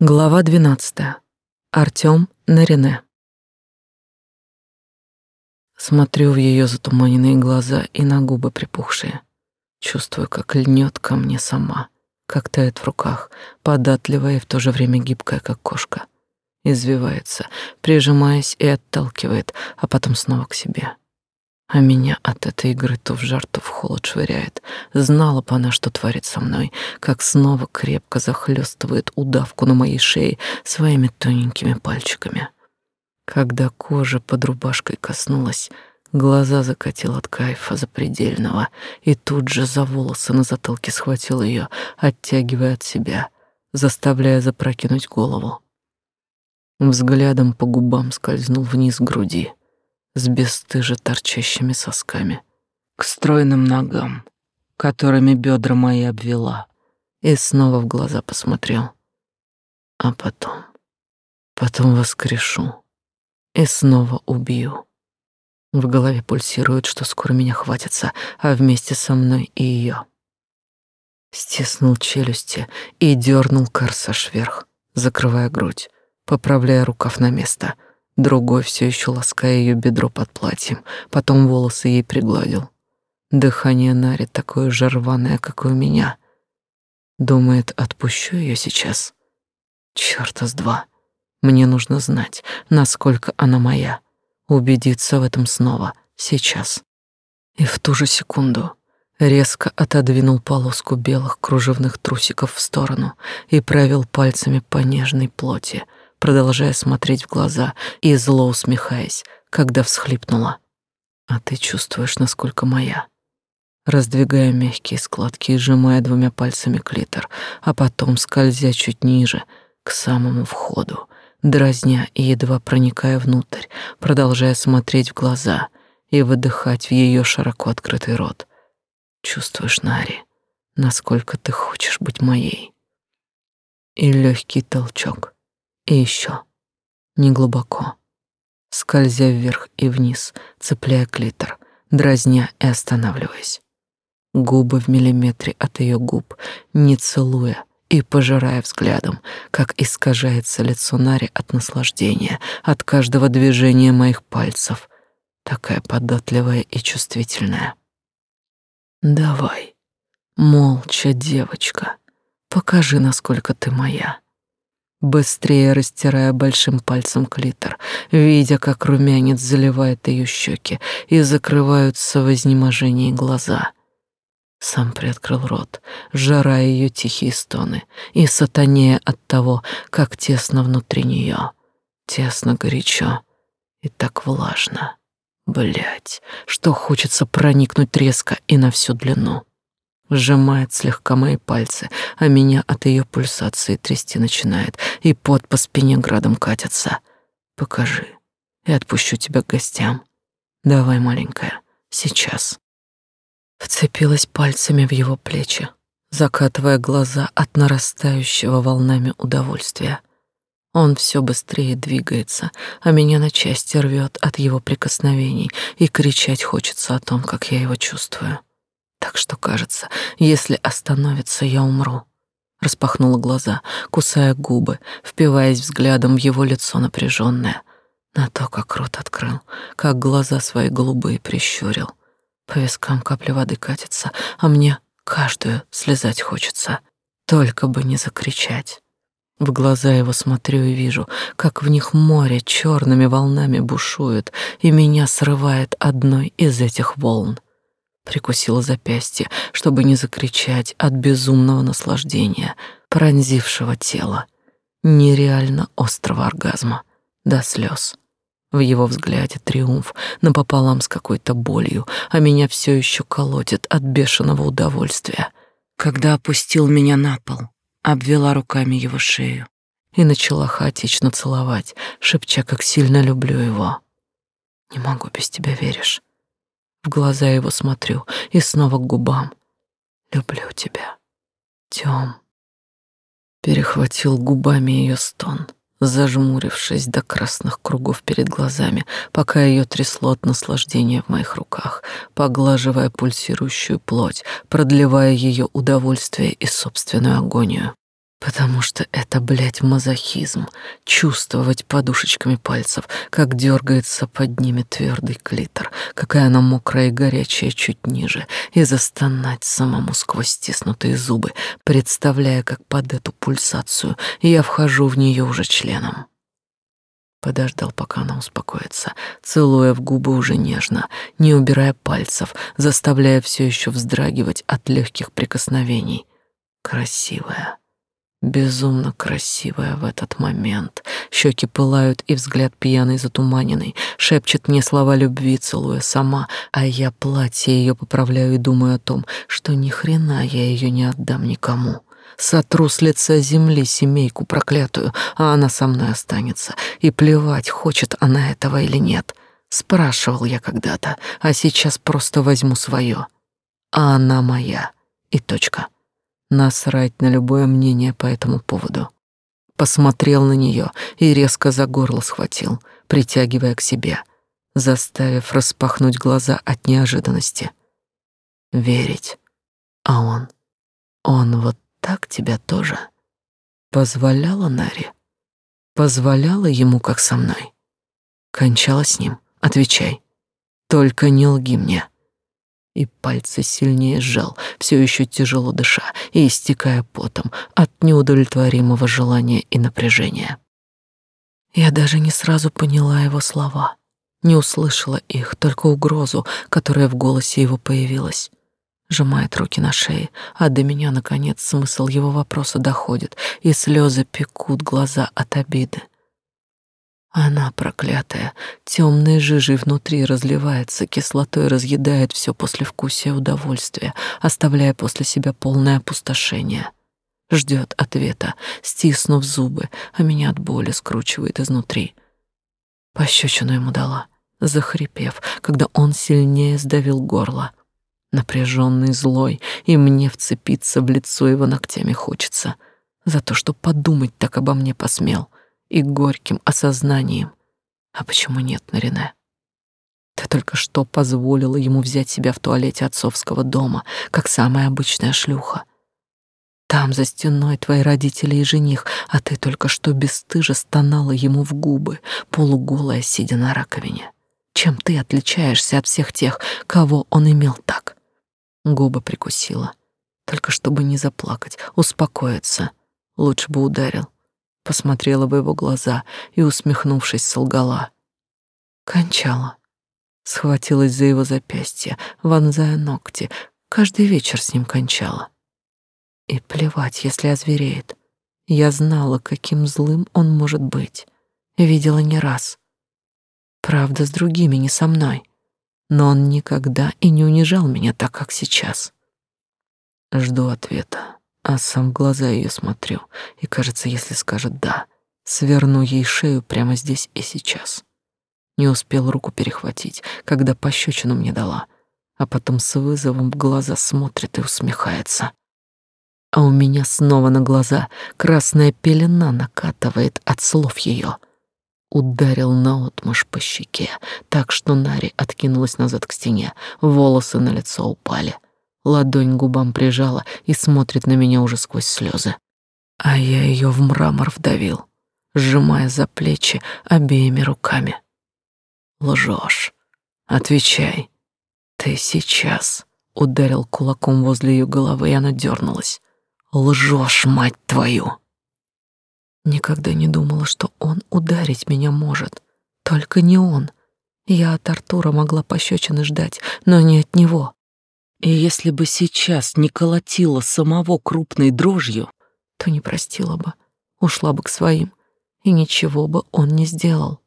Глава 12. Артём на Рене. Смотрю в её затуманенные глаза и на губы припухшие. Чувствую, как льнёт ко мне сама, как тает в руках, податливая и в то же время гибкая, как кошка. Извивается, прижимаясь и отталкивает, а потом снова к себе. А меня от этой игры то в жар, то в холод швыряет. Знала бы она, что творит со мной, как снова крепко захлестывает удавку на моей шее своими тоненькими пальчиками. Когда кожа под рубашкой коснулась, глаза закатил от кайфа запредельного, и тут же за волосы на затылке схватил ее, оттягивая от себя, заставляя запрокинуть голову. Взглядом по губам скользнул вниз груди — с бесстыже торчащими сосками, к стройным ногам, которыми бедра мои обвела, и снова в глаза посмотрел. А потом, потом воскрешу и снова убью. В голове пульсирует, что скоро меня хватится, а вместе со мной и ее. Стиснул челюсти и дернул корсаж вверх, закрывая грудь, поправляя рукав на место — другой все еще лаская ее бедро под платьем, потом волосы ей пригладил. Дыхание Нари такое же рваное, как и у меня. Думает, отпущу ее сейчас. Чёрта с два. Мне нужно знать, насколько она моя. Убедиться в этом снова, сейчас. И в ту же секунду резко отодвинул полоску белых кружевных трусиков в сторону и провел пальцами по нежной плоти, продолжая смотреть в глаза и зло усмехаясь, когда всхлипнула. А ты чувствуешь, насколько моя. Раздвигая мягкие складки и сжимая двумя пальцами клитор, а потом скользя чуть ниже, к самому входу, дразня и едва проникая внутрь, продолжая смотреть в глаза и выдыхать в ее широко открытый рот. Чувствуешь, Нари, насколько ты хочешь быть моей. И легкий толчок — и еще. Неглубоко. Скользя вверх и вниз, цепляя клитор, дразня и останавливаясь. Губы в миллиметре от ее губ, не целуя и пожирая взглядом, как искажается лицо Нари от наслаждения, от каждого движения моих пальцев, такая податливая и чувствительная. Давай, молча, девочка, покажи, насколько ты моя быстрее растирая большим пальцем клитор, видя, как румянец заливает ее щеки и закрываются в изнеможении глаза. Сам приоткрыл рот, жара ее тихие стоны и сатанея от того, как тесно внутри нее, тесно горячо и так влажно. Блять, что хочется проникнуть резко и на всю длину сжимает слегка мои пальцы, а меня от ее пульсации трясти начинает, и пот по спине градом катится. Покажи, и отпущу тебя к гостям. Давай, маленькая, сейчас. Вцепилась пальцами в его плечи, закатывая глаза от нарастающего волнами удовольствия. Он все быстрее двигается, а меня на части рвет от его прикосновений, и кричать хочется о том, как я его чувствую так что, кажется, если остановится, я умру. Распахнула глаза, кусая губы, впиваясь взглядом в его лицо напряженное, на то, как рот открыл, как глаза свои голубые прищурил. По вискам капли воды катятся, а мне каждую слезать хочется, только бы не закричать. В глаза его смотрю и вижу, как в них море черными волнами бушует, и меня срывает одной из этих волн прикусила запястье, чтобы не закричать от безумного наслаждения, пронзившего тело, нереально острого оргазма, до слез. В его взгляде триумф напополам с какой-то болью, а меня все еще колотит от бешеного удовольствия. Когда опустил меня на пол, обвела руками его шею и начала хаотично целовать, шепча, как сильно люблю его. «Не могу без тебя, веришь?» В глаза его смотрю и снова к губам. Люблю тебя, Тём. Перехватил губами ее стон, зажмурившись до красных кругов перед глазами, пока ее трясло от наслаждения в моих руках, поглаживая пульсирующую плоть, продлевая ее удовольствие и собственную агонию. Потому что это, блядь, мазохизм. Чувствовать подушечками пальцев, как дергается под ними твердый клитор, какая она мокрая и горячая чуть ниже, и застонать самому сквозь стиснутые зубы, представляя, как под эту пульсацию я вхожу в нее уже членом. Подождал, пока она успокоится, целуя в губы уже нежно, не убирая пальцев, заставляя все еще вздрагивать от легких прикосновений. Красивая Безумно красивая в этот момент. Щеки пылают, и взгляд пьяный, затуманенный. Шепчет мне слова любви, целуя сама, а я платье ее поправляю и думаю о том, что ни хрена я ее не отдам никому. Сотру с лица земли семейку проклятую, а она со мной останется. И плевать, хочет она этого или нет. Спрашивал я когда-то, а сейчас просто возьму свое. А она моя. И точка. Насрать на любое мнение по этому поводу. Посмотрел на нее и резко за горло схватил, притягивая к себе, заставив распахнуть глаза от неожиданности. Верить. А он? Он вот так тебя тоже? Позволяла Наре? Позволяла ему, как со мной? Кончала с ним? Отвечай. Только не лги мне и пальцы сильнее сжал, все еще тяжело дыша и истекая потом от неудовлетворимого желания и напряжения. Я даже не сразу поняла его слова, не услышала их, только угрозу, которая в голосе его появилась. Сжимает руки на шее, а до меня, наконец, смысл его вопроса доходит, и слезы пекут глаза от обиды. Она, проклятая, темной жижей внутри разливается, кислотой разъедает все послевкусие удовольствия, оставляя после себя полное опустошение. Ждет ответа, стиснув зубы, а меня от боли скручивает изнутри. Пощечину ему дала, захрипев, когда он сильнее сдавил горло. Напряженный, злой, и мне вцепиться в лицо его ногтями хочется. За то, что подумать так обо мне посмел — и горьким осознанием. А почему нет, Нарине? Ты только что позволила ему взять себя в туалете отцовского дома, как самая обычная шлюха. Там за стеной твои родители и жених, а ты только что бесстыже стонала ему в губы, полуголая, сидя на раковине. Чем ты отличаешься от всех тех, кого он имел так? Губы прикусила, только чтобы не заплакать, успокоиться. Лучше бы ударил, посмотрела в его глаза и, усмехнувшись, солгала. Кончала. Схватилась за его запястье, вонзая ногти. Каждый вечер с ним кончала. И плевать, если озвереет. Я знала, каким злым он может быть. Видела не раз. Правда, с другими, не со мной. Но он никогда и не унижал меня так, как сейчас. Жду ответа а сам в глаза ее смотрю, и кажется, если скажет «да», сверну ей шею прямо здесь и сейчас. Не успел руку перехватить, когда пощечину мне дала, а потом с вызовом в глаза смотрит и усмехается. А у меня снова на глаза красная пелена накатывает от слов ее. Ударил наотмашь по щеке, так что Нари откинулась назад к стене, волосы на лицо упали — ладонь к губам прижала и смотрит на меня уже сквозь слезы. А я ее в мрамор вдавил, сжимая за плечи обеими руками. Лжешь. Отвечай. Ты сейчас ударил кулаком возле ее головы, и она дернулась. Лжешь, мать твою. Никогда не думала, что он ударить меня может. Только не он. Я от Артура могла пощечины ждать, но не от него. И если бы сейчас не колотила самого крупной дрожью, то не простила бы, ушла бы к своим, и ничего бы он не сделал.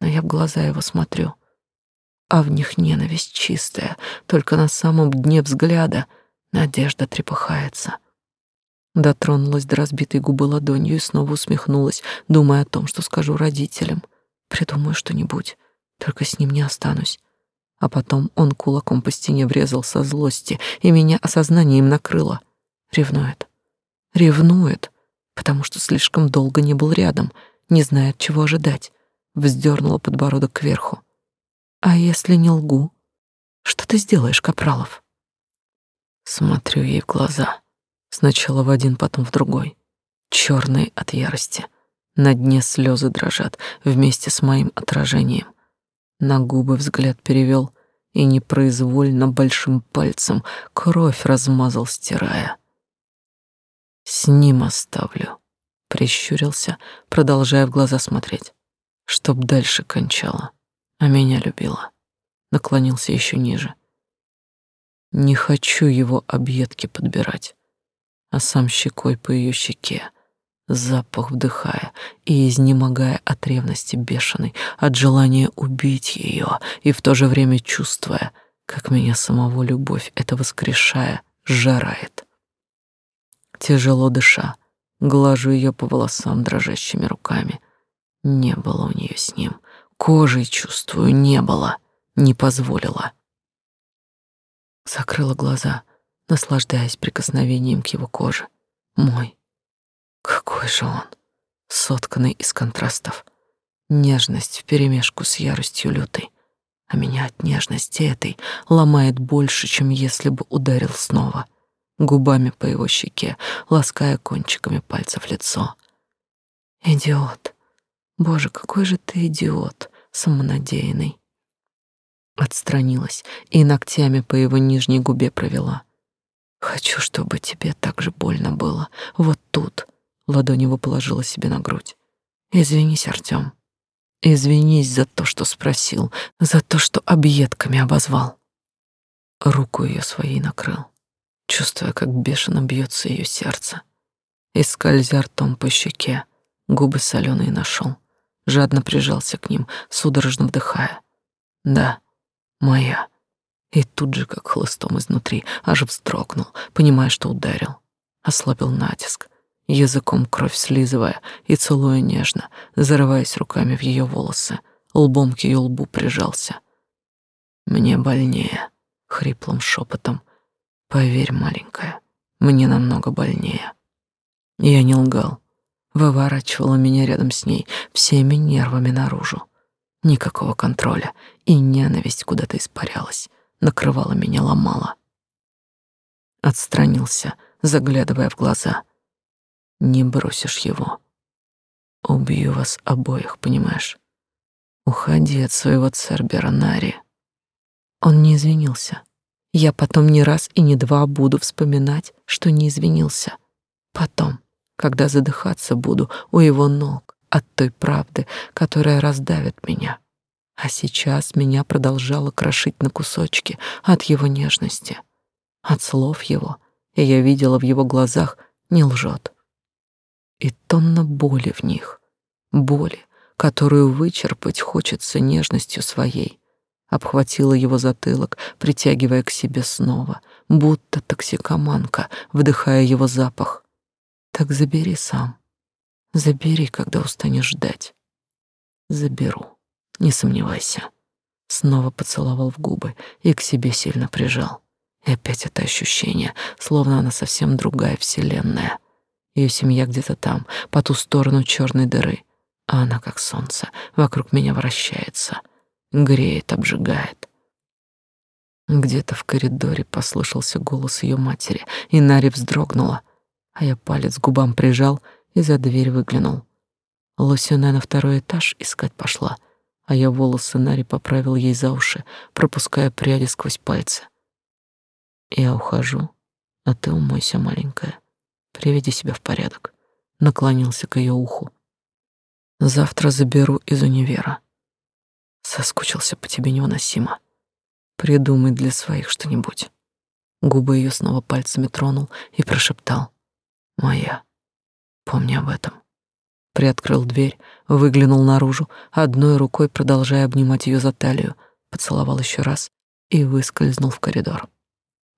Но я в глаза его смотрю, а в них ненависть чистая, только на самом дне взгляда надежда трепыхается. Дотронулась до разбитой губы ладонью и снова усмехнулась, думая о том, что скажу родителям. Придумаю что-нибудь, только с ним не останусь. А потом он кулаком по стене врезал со злости, и меня осознанием накрыло. Ревнует. Ревнует, потому что слишком долго не был рядом, не знает, чего ожидать. Вздернула подбородок кверху. А если не лгу? Что ты сделаешь, Капралов? Смотрю ей в глаза. Сначала в один, потом в другой. черные от ярости. На дне слезы дрожат вместе с моим отражением. На губы взгляд перевел и непроизвольно большим пальцем кровь размазал, стирая. С ним оставлю, прищурился, продолжая в глаза смотреть, чтоб дальше кончала, а меня любила. Наклонился еще ниже. Не хочу его объедки подбирать, а сам щекой по ее щеке запах вдыхая и изнемогая от ревности бешеной, от желания убить ее, и в то же время чувствуя, как меня самого любовь это воскрешая, жарает. Тяжело дыша, глажу ее по волосам дрожащими руками. Не было у нее с ним. Кожей чувствую, не было, не позволила. Закрыла глаза, наслаждаясь прикосновением к его коже. Мой, какой же он, сотканный из контрастов. Нежность вперемешку с яростью лютой. А меня от нежности этой ломает больше, чем если бы ударил снова. Губами по его щеке, лаская кончиками пальцев лицо. Идиот. Боже, какой же ты идиот, самонадеянный. Отстранилась и ногтями по его нижней губе провела. Хочу, чтобы тебе так же больно было. Вот тут, Ладонь его положила себе на грудь. «Извинись, Артём. Извинись за то, что спросил, за то, что объедками обозвал». Руку ее своей накрыл, чувствуя, как бешено бьется ее сердце. И скользя ртом по щеке, губы соленые нашел, жадно прижался к ним, судорожно вдыхая. «Да, моя». И тут же, как хлыстом изнутри, аж вздрогнул, понимая, что ударил. Ослабил натиск, языком кровь слизывая и целуя нежно, зарываясь руками в ее волосы, лбом к ее лбу прижался. «Мне больнее», — хриплым шепотом. «Поверь, маленькая, мне намного больнее». Я не лгал, выворачивала меня рядом с ней всеми нервами наружу. Никакого контроля, и ненависть куда-то испарялась, накрывала меня, ломала. Отстранился, заглядывая в глаза — не бросишь его. Убью вас обоих, понимаешь? Уходи от своего Цербера, Нари. Он не извинился. Я потом не раз и не два буду вспоминать, что не извинился. Потом, когда задыхаться буду у его ног от той правды, которая раздавит меня. А сейчас меня продолжало крошить на кусочки от его нежности, от слов его, и я видела в его глазах не лжет и тонна боли в них, боли, которую вычерпать хочется нежностью своей. Обхватила его затылок, притягивая к себе снова, будто токсикоманка, вдыхая его запах. Так забери сам. Забери, когда устанешь ждать. Заберу, не сомневайся. Снова поцеловал в губы и к себе сильно прижал. И опять это ощущение, словно она совсем другая вселенная — ее семья где-то там, по ту сторону черной дыры. А она, как солнце, вокруг меня вращается, греет, обжигает. Где-то в коридоре послышался голос ее матери, и Нари вздрогнула, а я палец губам прижал и за дверь выглянул. Лосюна на второй этаж искать пошла, а я волосы Нари поправил ей за уши, пропуская пряди сквозь пальцы. Я ухожу, а ты умойся, маленькая. Приведи себя в порядок. Наклонился к ее уху. Завтра заберу из универа. Соскучился по тебе невыносимо. Придумай для своих что-нибудь. Губы ее снова пальцами тронул и прошептал: "Моя, помни об этом". Приоткрыл дверь, выглянул наружу, одной рукой продолжая обнимать ее за талию, поцеловал еще раз и выскользнул в коридор.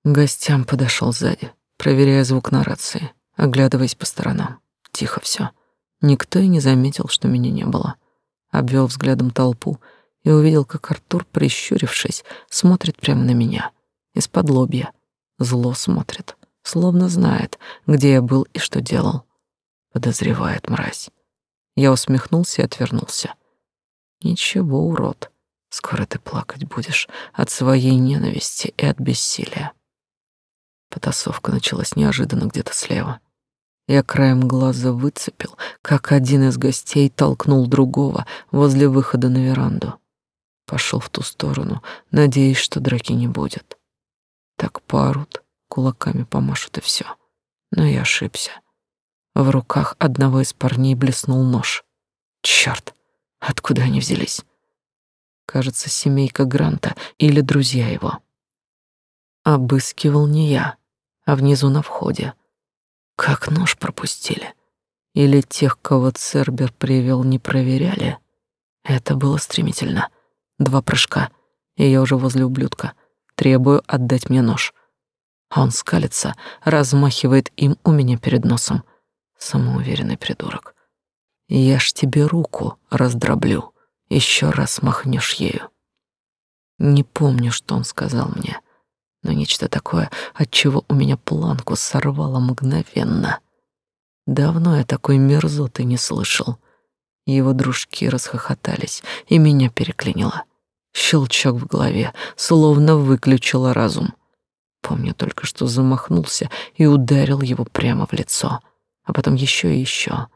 К гостям подошел сзади, проверяя звук на рации оглядываясь по сторонам. Тихо все. Никто и не заметил, что меня не было. Обвел взглядом толпу и увидел, как Артур, прищурившись, смотрит прямо на меня. Из-под лобья. Зло смотрит, словно знает, где я был и что делал. Подозревает мразь. Я усмехнулся и отвернулся. Ничего, урод. Скоро ты плакать будешь от своей ненависти и от бессилия. Потасовка началась неожиданно где-то слева. Я краем глаза выцепил, как один из гостей толкнул другого возле выхода на веранду. Пошел в ту сторону, надеясь, что драки не будет. Так поорут, кулаками помашут и все. Но я ошибся. В руках одного из парней блеснул нож. Черт, откуда они взялись? Кажется, семейка Гранта или друзья его. Обыскивал не я, а внизу на входе. Как нож пропустили. Или тех, кого Цербер привел, не проверяли. Это было стремительно. Два прыжка, и я уже возле ублюдка. Требую отдать мне нож. А он скалится, размахивает им у меня перед носом. Самоуверенный придурок. Я ж тебе руку раздроблю. Еще раз махнешь ею. Не помню, что он сказал мне, но нечто такое, от чего у меня планку сорвало мгновенно. Давно я такой мерзоты не слышал. Его дружки расхохотались, и меня переклинило. Щелчок в голове, словно выключило разум. Помню только, что замахнулся и ударил его прямо в лицо, а потом еще и еще.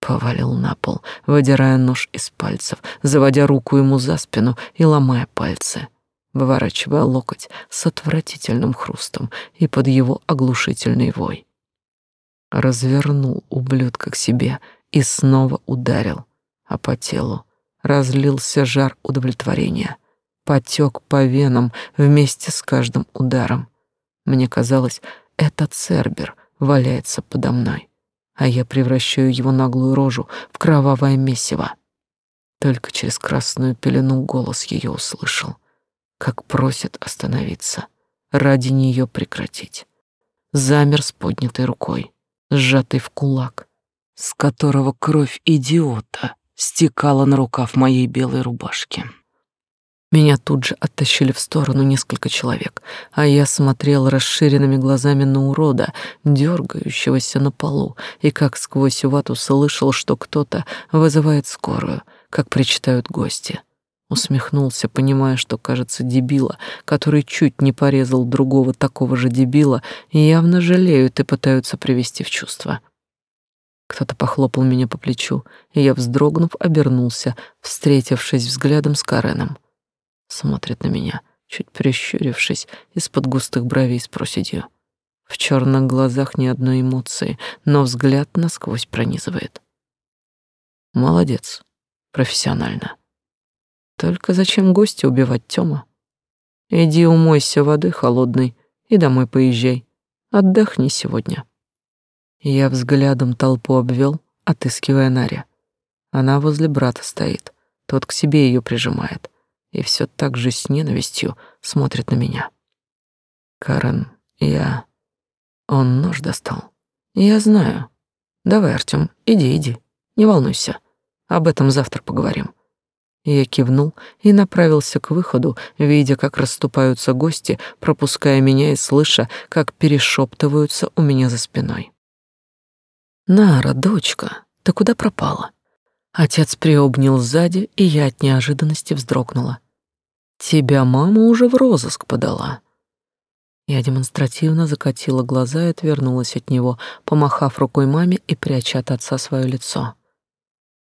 Повалил на пол, выдирая нож из пальцев, заводя руку ему за спину и ломая пальцы, выворачивая локоть с отвратительным хрустом и под его оглушительный вой. Развернул ублюдка к себе и снова ударил, а по телу разлился жар удовлетворения, потек по венам вместе с каждым ударом. Мне казалось, этот Цербер валяется подо мной, а я превращаю его наглую рожу в кровавое месиво. Только через красную пелену голос ее услышал, как просит остановиться, ради нее прекратить. Замер с поднятой рукой, сжатый в кулак, с которого кровь идиота стекала на рукав моей белой рубашки. Меня тут же оттащили в сторону несколько человек, а я смотрел расширенными глазами на урода, дергающегося на полу, и как сквозь вату слышал, что кто-то вызывает скорую, как причитают гости. Усмехнулся, понимая, что, кажется, дебила, который чуть не порезал другого такого же дебила, явно жалеют и пытаются привести в чувство. Кто-то похлопал меня по плечу, и я, вздрогнув, обернулся, встретившись взглядом с Кареном. Смотрит на меня, чуть прищурившись из-под густых бровей с проседью. В черных глазах ни одной эмоции, но взгляд насквозь пронизывает. Молодец, профессионально. Только зачем гостя убивать, Тёма? Иди умойся водой холодной и домой поезжай. Отдохни сегодня. Я взглядом толпу обвел, отыскивая Наря. Она возле брата стоит, тот к себе ее прижимает и все так же с ненавистью смотрит на меня. Карен, я... Он нож достал. Я знаю. Давай, Артём, иди, иди. Не волнуйся. Об этом завтра поговорим. Я кивнул и направился к выходу, видя, как расступаются гости, пропуская меня и слыша, как перешептываются у меня за спиной. «Нара, дочка, ты куда пропала?» Отец приобнял сзади, и я от неожиданности вздрогнула. «Тебя мама уже в розыск подала». Я демонстративно закатила глаза и отвернулась от него, помахав рукой маме и пряча от отца свое лицо.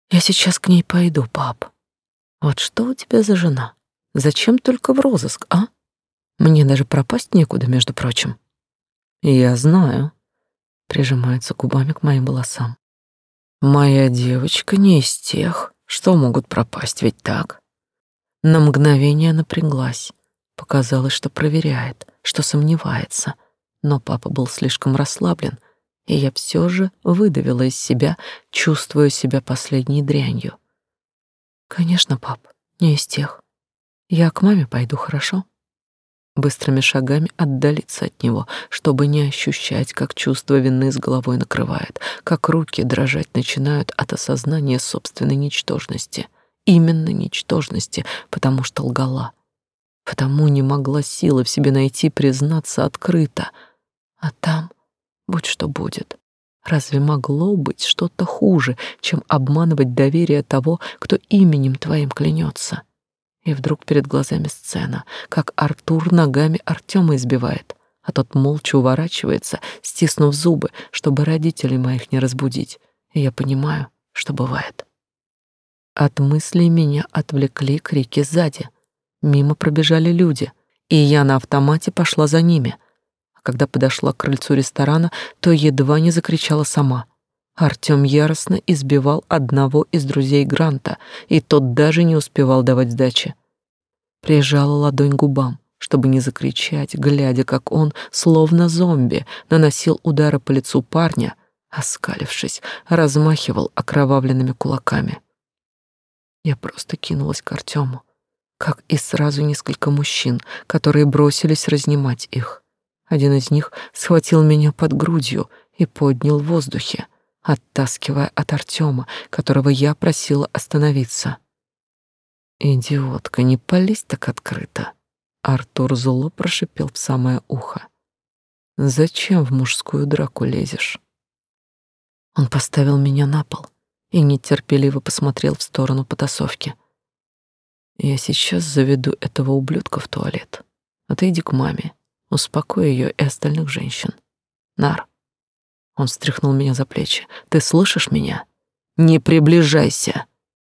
«Я сейчас к ней пойду, пап. Вот что у тебя за жена? Зачем только в розыск, а? Мне даже пропасть некуда, между прочим». «Я знаю», прижимается губами к моим волосам. Моя девочка не из тех, что могут пропасть, ведь так? На мгновение напряглась. Показалось, что проверяет, что сомневается. Но папа был слишком расслаблен, и я все же выдавила из себя, чувствуя себя последней дрянью. Конечно, пап, не из тех. Я к маме пойду, хорошо? быстрыми шагами отдалиться от него, чтобы не ощущать, как чувство вины с головой накрывает, как руки дрожать начинают от осознания собственной ничтожности. Именно ничтожности, потому что лгала. Потому не могла силы в себе найти признаться открыто. А там будь что будет. Разве могло быть что-то хуже, чем обманывать доверие того, кто именем твоим клянется? И вдруг перед глазами сцена, как Артур ногами Артема избивает, а тот молча уворачивается, стиснув зубы, чтобы родителей моих не разбудить. И я понимаю, что бывает. От мыслей меня отвлекли крики сзади. Мимо пробежали люди, и я на автомате пошла за ними. Когда подошла к крыльцу ресторана, то едва не закричала сама. Артём яростно избивал одного из друзей Гранта, и тот даже не успевал давать сдачи. Прижала ладонь к губам, чтобы не закричать, глядя, как он, словно зомби, наносил удары по лицу парня, оскалившись, размахивал окровавленными кулаками. Я просто кинулась к Артему, как и сразу несколько мужчин, которые бросились разнимать их. Один из них схватил меня под грудью и поднял в воздухе, оттаскивая от Артема, которого я просила остановиться. «Идиотка, не пались так открыто!» Артур зло прошипел в самое ухо. «Зачем в мужскую драку лезешь?» Он поставил меня на пол и нетерпеливо посмотрел в сторону потасовки. «Я сейчас заведу этого ублюдка в туалет, а ты иди к маме, успокой ее и остальных женщин. Нар, он встряхнул меня за плечи. Ты слышишь меня? Не приближайся.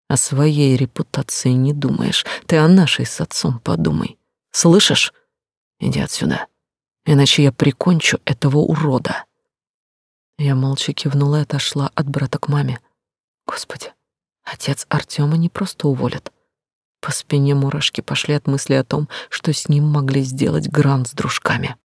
О своей репутации не думаешь. Ты о нашей с отцом подумай. Слышишь? Иди отсюда. Иначе я прикончу этого урода. Я молча кивнула и отошла от брата к маме. Господи, отец Артема не просто уволят. По спине мурашки пошли от мысли о том, что с ним могли сделать Грант с дружками.